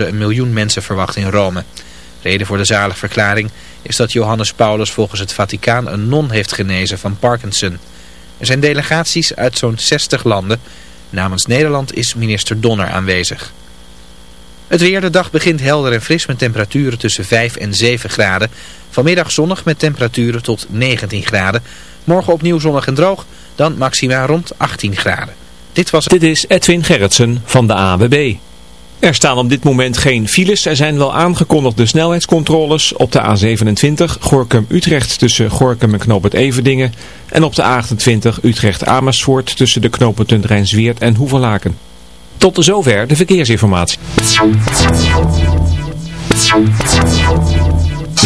een miljoen mensen verwacht in Rome. Reden voor de zaligverklaring is dat Johannes Paulus volgens het Vaticaan een non heeft genezen van Parkinson. Er zijn delegaties uit zo'n 60 landen. Namens Nederland is minister Donner aanwezig. Het weer, de dag begint helder en fris met temperaturen tussen 5 en 7 graden. Vanmiddag zonnig met temperaturen tot 19 graden. Morgen opnieuw zonnig en droog, dan maxima rond 18 graden. Dit, was... Dit is Edwin Gerritsen van de AWB. Er staan op dit moment geen files. Er zijn wel aangekondigde snelheidscontroles op de A27 Gorkum-Utrecht tussen Gorkum en Knoop het Everdingen. En op de A28 Utrecht-Amersfoort tussen de knooppunten Rijnsweert en Hoevelaken. Tot zover de verkeersinformatie.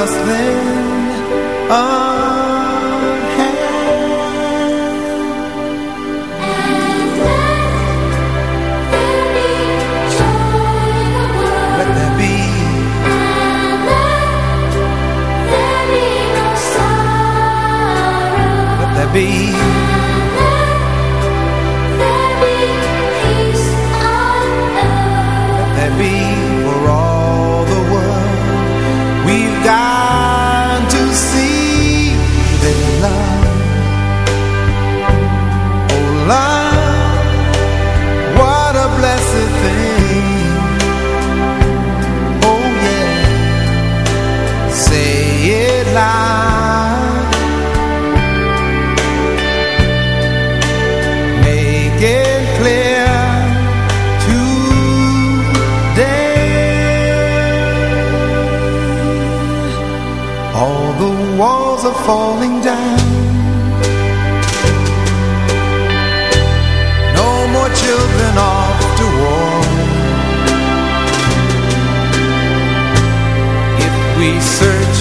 Just then. Ah. falling down. No more children off to war. If we search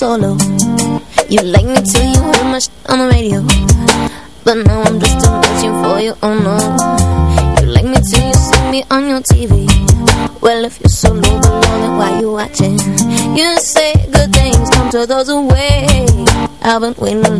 solo. You like me till you heard my sh on the radio. But now I'm just a machine for you, oh no. You like me till you see me on your TV. Well, if you're so low then why you watching? You say good things come to those who wait. I've been waiting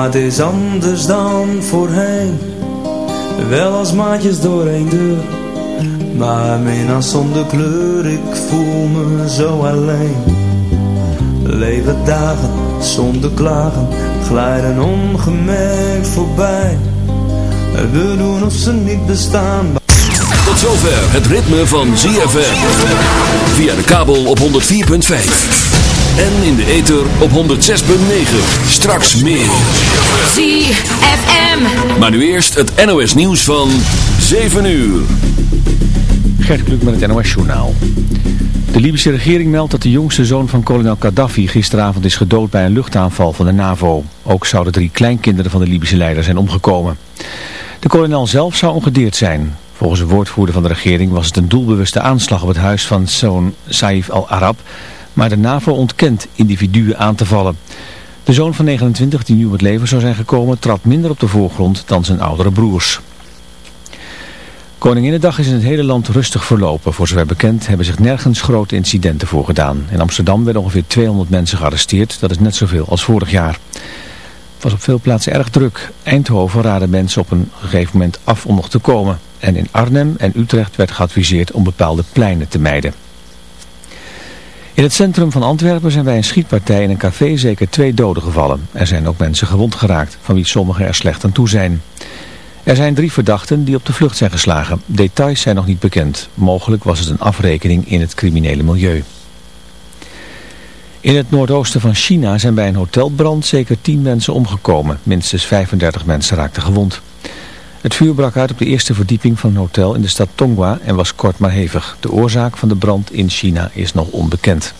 maar het is anders dan voorheen. Wel als maatjes door één deur, maar minnaar zonder kleur, ik voel me zo alleen. Leven dagen zonder klagen, glijden ongemerkt voorbij. We doen of ze niet bestaan. Tot zover het ritme van ZFM. Via de kabel op 104.5. En in de ether op 106.9. Straks meer. ZFM. Maar nu eerst het NOS nieuws van 7 uur. Gert Kluk met het NOS Journaal. De Libische regering meldt dat de jongste zoon van kolonel Gaddafi gisteravond is gedood bij een luchtaanval van de NAVO. Ook zouden drie kleinkinderen van de Libische leider zijn omgekomen. De kolonel zelf zou ongedeerd zijn. Volgens een woordvoerder van de regering was het een doelbewuste aanslag op het huis van zoon Saif al-Arab, maar de NAVO ontkent individuen aan te vallen. De zoon van 29 die nu om het leven zou zijn gekomen trad minder op de voorgrond dan zijn oudere broers. Koninginnedag is in het hele land rustig verlopen. Voor zover bekend hebben zich nergens grote incidenten voorgedaan. In Amsterdam werden ongeveer 200 mensen gearresteerd. Dat is net zoveel als vorig jaar. Het was op veel plaatsen erg druk. Eindhoven raadde mensen op een gegeven moment af om nog te komen. En in Arnhem en Utrecht werd geadviseerd om bepaalde pleinen te mijden. In het centrum van Antwerpen zijn bij een schietpartij in een café zeker twee doden gevallen. Er zijn ook mensen gewond geraakt, van wie sommigen er slecht aan toe zijn. Er zijn drie verdachten die op de vlucht zijn geslagen. Details zijn nog niet bekend. Mogelijk was het een afrekening in het criminele milieu. In het noordoosten van China zijn bij een hotelbrand zeker 10 mensen omgekomen. Minstens 35 mensen raakten gewond. Het vuur brak uit op de eerste verdieping van een hotel in de stad Tonghua en was kort maar hevig. De oorzaak van de brand in China is nog onbekend.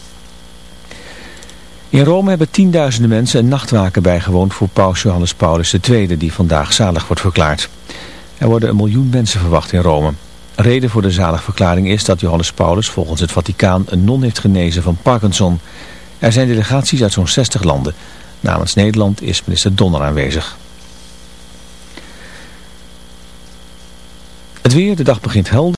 In Rome hebben tienduizenden mensen een nachtwaken bijgewoond voor paus Johannes Paulus II, die vandaag zalig wordt verklaard. Er worden een miljoen mensen verwacht in Rome. Reden voor de zaligverklaring is dat Johannes Paulus volgens het Vaticaan een non heeft genezen van Parkinson. Er zijn delegaties uit zo'n 60 landen. Namens Nederland is minister Donner aanwezig. Het weer, de dag begint helder.